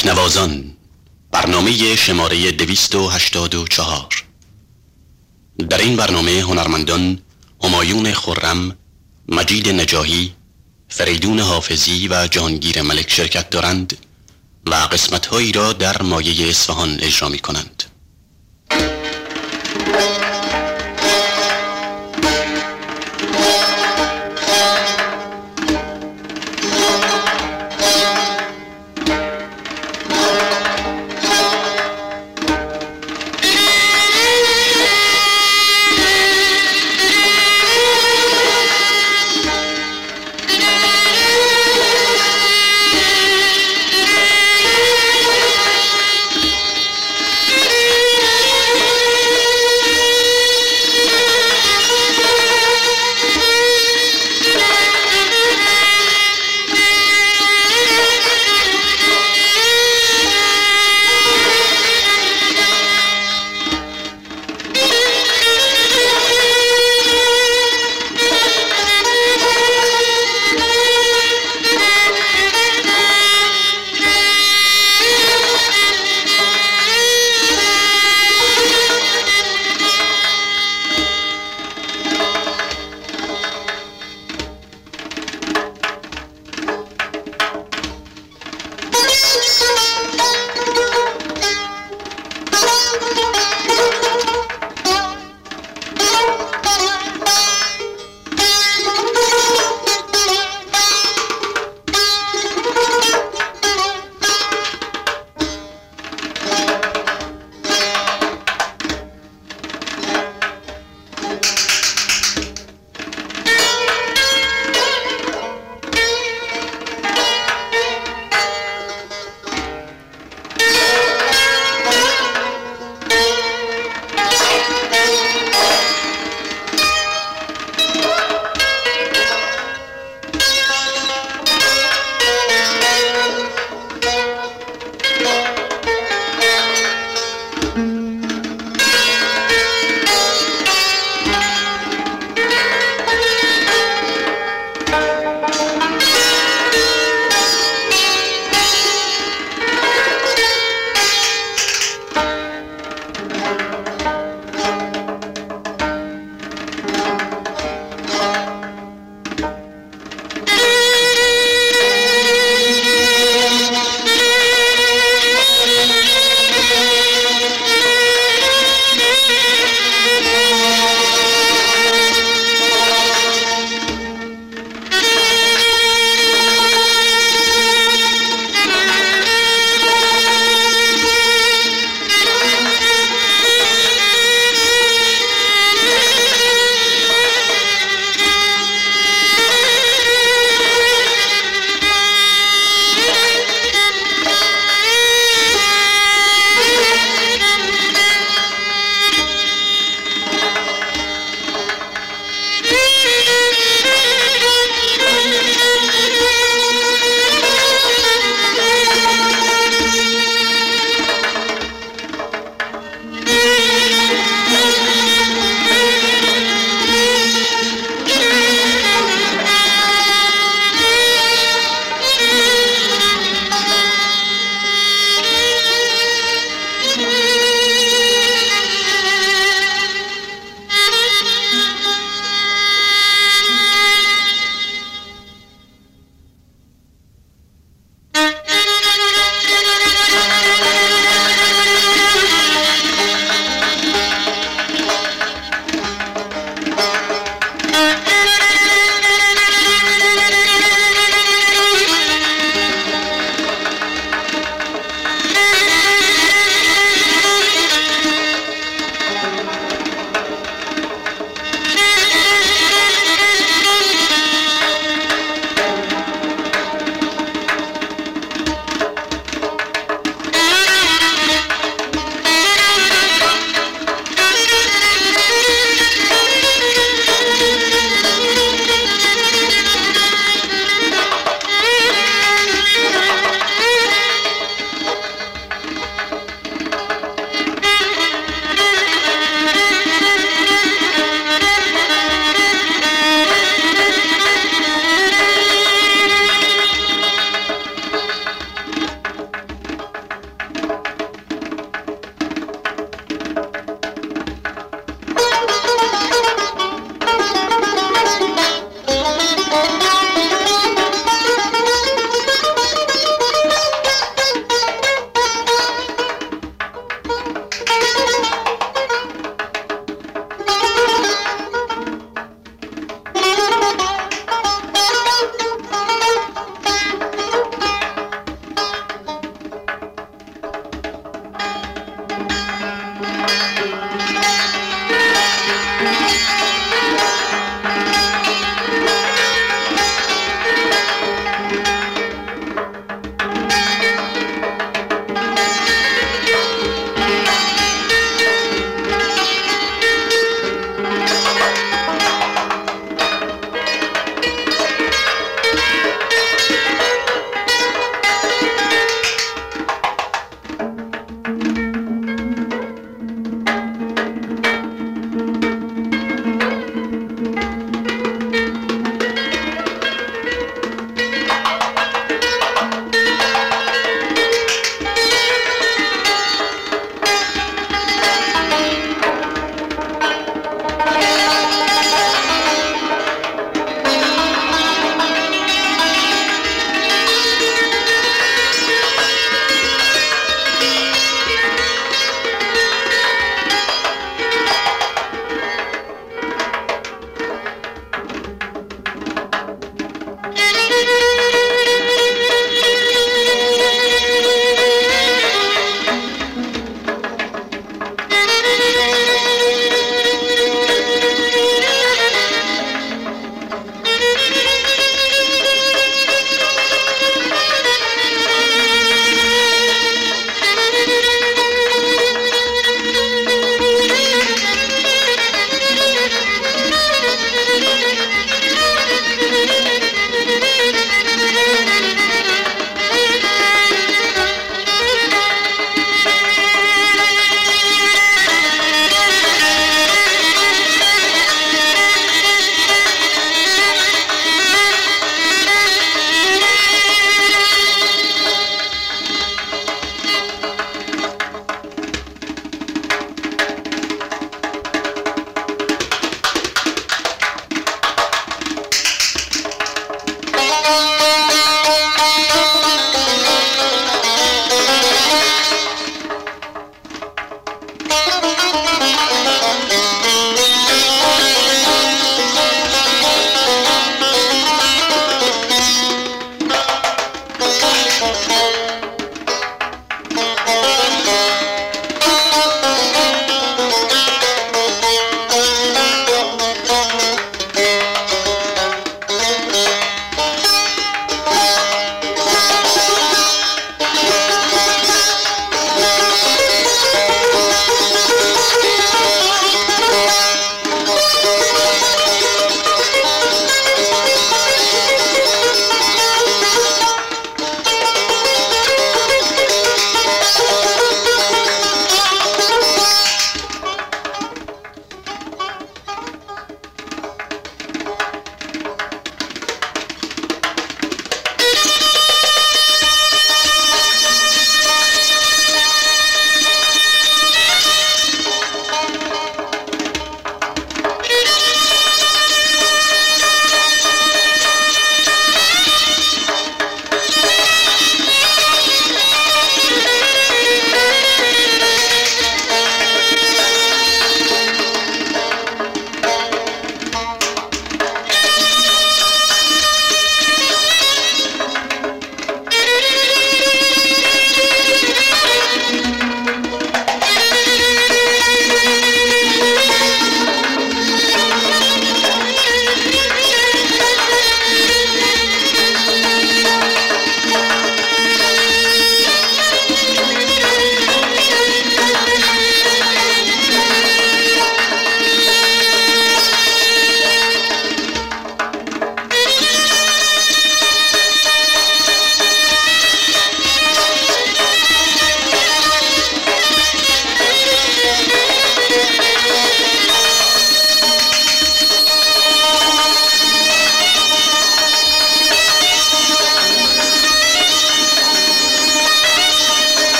تکنوازان برنامه شماره 284 در این برنامه هنرمندان همایون خرم، مجید نجاهی، فریدون حافظی و جهانگیر ملک شرکت دارند و قسمتهایی را در مایه اصفهان اجرا می کنند.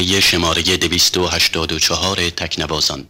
برنامه شماره 284 تکنوازان.